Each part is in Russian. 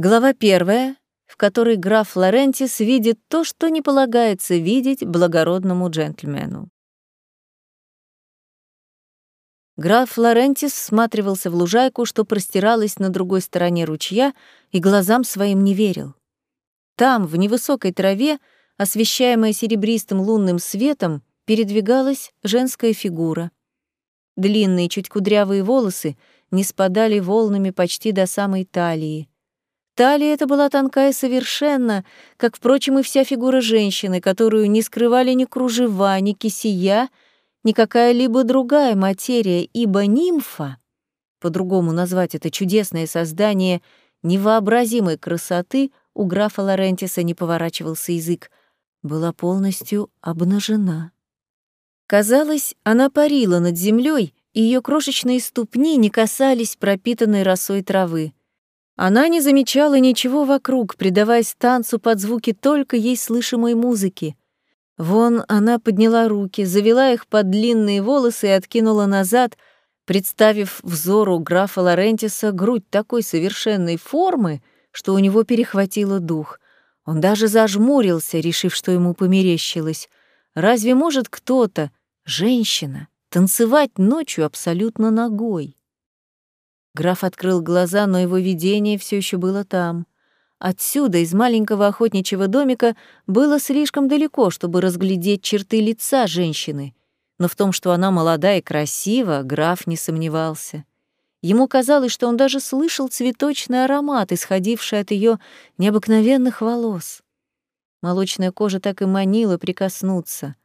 Глава первая, в которой граф Лорентис видит то, что не полагается видеть благородному джентльмену. Граф Лорентис всматривался в лужайку, что простиралась на другой стороне ручья, и глазам своим не верил. Там, в невысокой траве, освещаемая серебристым лунным светом, передвигалась женская фигура. Длинные, чуть кудрявые волосы не спадали волнами почти до самой талии. Талия эта была тонкая совершенно, как, впрочем, и вся фигура женщины, которую не скрывали ни кружева, ни кисия, ни какая-либо другая материя, ибо нимфа, по-другому назвать это чудесное создание невообразимой красоты, у графа Лорентиса не поворачивался язык, была полностью обнажена. Казалось, она парила над землей, и ее крошечные ступни не касались пропитанной росой травы. Она не замечала ничего вокруг, предаваясь танцу под звуки только ей слышимой музыки. Вон она подняла руки, завела их под длинные волосы и откинула назад, представив взору графа Лорентиса грудь такой совершенной формы, что у него перехватило дух. Он даже зажмурился, решив, что ему померещилось. Разве может кто-то, женщина, танцевать ночью абсолютно ногой? Граф открыл глаза, но его видение все еще было там. Отсюда, из маленького охотничьего домика, было слишком далеко, чтобы разглядеть черты лица женщины. Но в том, что она молода и красива, граф не сомневался. Ему казалось, что он даже слышал цветочный аромат, исходивший от ее необыкновенных волос. Молочная кожа так и манила прикоснуться.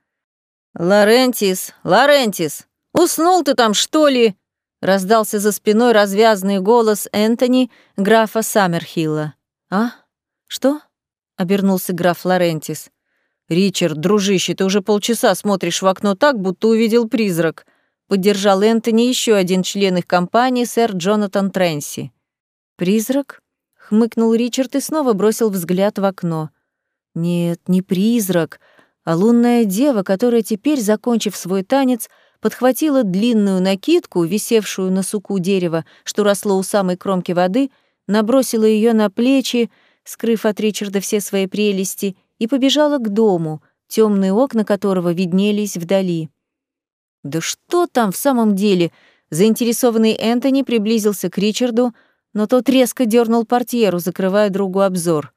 «Лорентис! Лорентис! Уснул ты там, что ли?» Раздался за спиной развязный голос Энтони, графа Саммерхилла. «А? Что?» — обернулся граф Лорентис. «Ричард, дружище, ты уже полчаса смотришь в окно так, будто увидел призрак», — поддержал Энтони еще один член их компании, сэр Джонатан Тренси. «Призрак?» — хмыкнул Ричард и снова бросил взгляд в окно. «Нет, не призрак, а лунная дева, которая теперь, закончив свой танец, — подхватила длинную накидку, висевшую на суку дерева, что росло у самой кромки воды, набросила ее на плечи, скрыв от Ричарда все свои прелести, и побежала к дому, темные окна которого виднелись вдали. Да что там в самом деле? Заинтересованный Энтони приблизился к Ричарду, но тот резко дернул портьеру, закрывая другу обзор.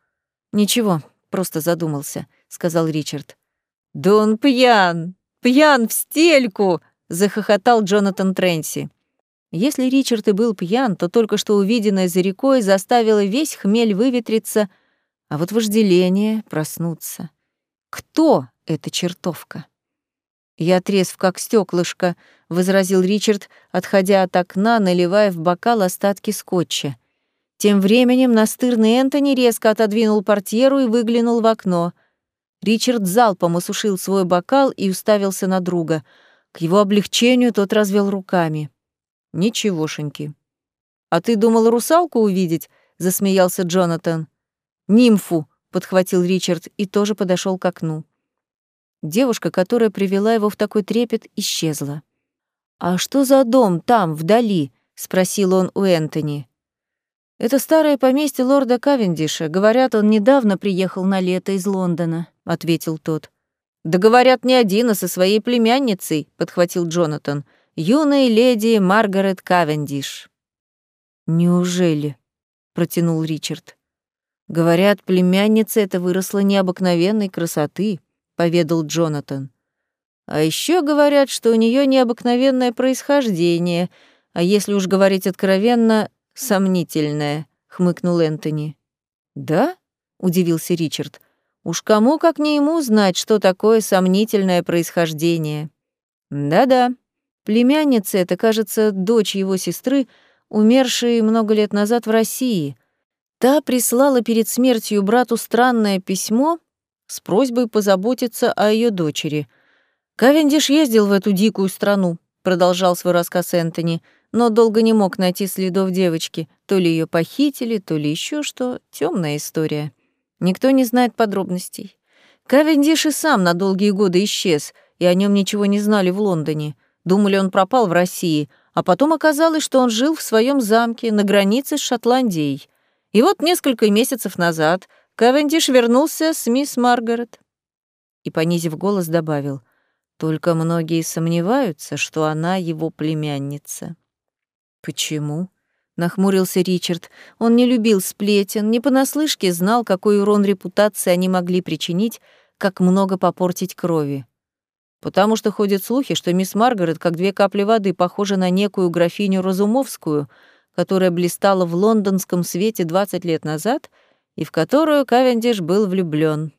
«Ничего, просто задумался», — сказал Ричард. «Да он пьян! Пьян в стельку!» Захохотал Джонатан Тренси. Если Ричард и был пьян, то только что увиденное за рекой заставило весь хмель выветриться, а вот вожделение — проснуться. Кто эта чертовка? «Я трезв, как стеклышко, возразил Ричард, отходя от окна, наливая в бокал остатки скотча. Тем временем настырный Энтони резко отодвинул портьеру и выглянул в окно. Ричард залпом осушил свой бокал и уставился на друга — к его облегчению тот развел руками. «Ничегошеньки». «А ты думал русалку увидеть?» — засмеялся Джонатан. «Нимфу», — подхватил Ричард и тоже подошел к окну. Девушка, которая привела его в такой трепет, исчезла. «А что за дом там, вдали?» — спросил он у Энтони. «Это старое поместье лорда Кавендиша. Говорят, он недавно приехал на лето из Лондона», — ответил тот. «Да говорят, не один, а со своей племянницей», — подхватил Джонатан, «юной леди Маргарет Кавендиш». «Неужели?» — протянул Ричард. «Говорят, племянница эта выросла необыкновенной красоты», — поведал Джонатан. «А еще говорят, что у нее необыкновенное происхождение, а если уж говорить откровенно, сомнительное», — хмыкнул Энтони. «Да?» — удивился Ричард. Уж кому, как не ему, знать, что такое сомнительное происхождение. Да-да, племянница это, кажется, дочь его сестры, умершей много лет назад в России. Та прислала перед смертью брату странное письмо с просьбой позаботиться о ее дочери. Кавендиш ездил в эту дикую страну, продолжал свой рассказ Энтони, но долго не мог найти следов девочки. То ли ее похитили, то ли еще что. Темная история. Никто не знает подробностей. Кавендиш и сам на долгие годы исчез, и о нем ничего не знали в Лондоне. Думали, он пропал в России, а потом оказалось, что он жил в своем замке на границе с Шотландией. И вот несколько месяцев назад Кавендиш вернулся с мисс Маргарет. И, понизив голос, добавил, «Только многие сомневаются, что она его племянница». «Почему?» — нахмурился Ричард. Он не любил сплетен, не понаслышке знал, какой урон репутации они могли причинить, как много попортить крови. Потому что ходят слухи, что мисс Маргарет, как две капли воды, похожа на некую графиню Разумовскую, которая блистала в лондонском свете 20 лет назад и в которую Кавендиш был влюблён.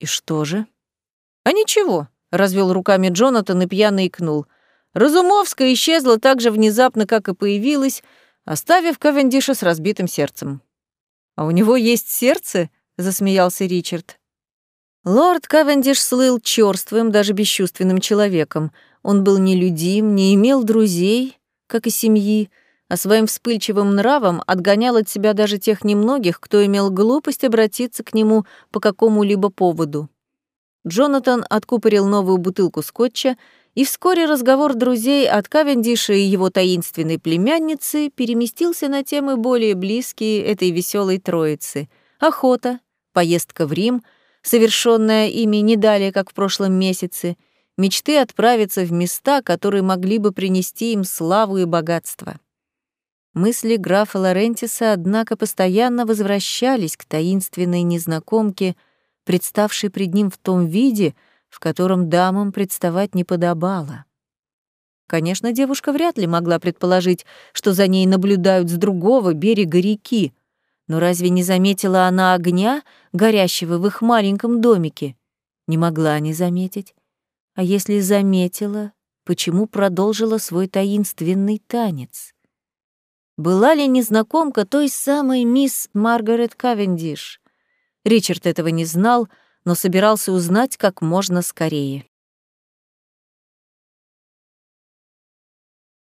И что же? А ничего, развел руками Джонатан и пьяно икнул. Разумовская исчезла так же внезапно, как и появилась, оставив Кавендиша с разбитым сердцем. «А у него есть сердце?» — засмеялся Ричард. Лорд Кавендиш слыл чёрствым, даже бесчувственным человеком. Он был нелюдим, не имел друзей, как и семьи, а своим вспыльчивым нравом отгонял от себя даже тех немногих, кто имел глупость обратиться к нему по какому-либо поводу. Джонатан откупорил новую бутылку скотча и вскоре разговор друзей от Кавендиша и его таинственной племянницы переместился на темы более близкие этой веселой троицы. Охота, поездка в Рим, совершенная ими не далее, как в прошлом месяце, мечты отправиться в места, которые могли бы принести им славу и богатство. Мысли графа Лорентиса, однако, постоянно возвращались к таинственной незнакомке, представшей пред ним в том виде, в котором дамам представать не подобало. Конечно, девушка вряд ли могла предположить, что за ней наблюдают с другого берега реки, но разве не заметила она огня, горящего в их маленьком домике? Не могла не заметить. А если заметила, почему продолжила свой таинственный танец? Была ли незнакомка той самой мисс Маргарет Кавендиш? Ричард этого не знал, но собирался узнать как можно скорее.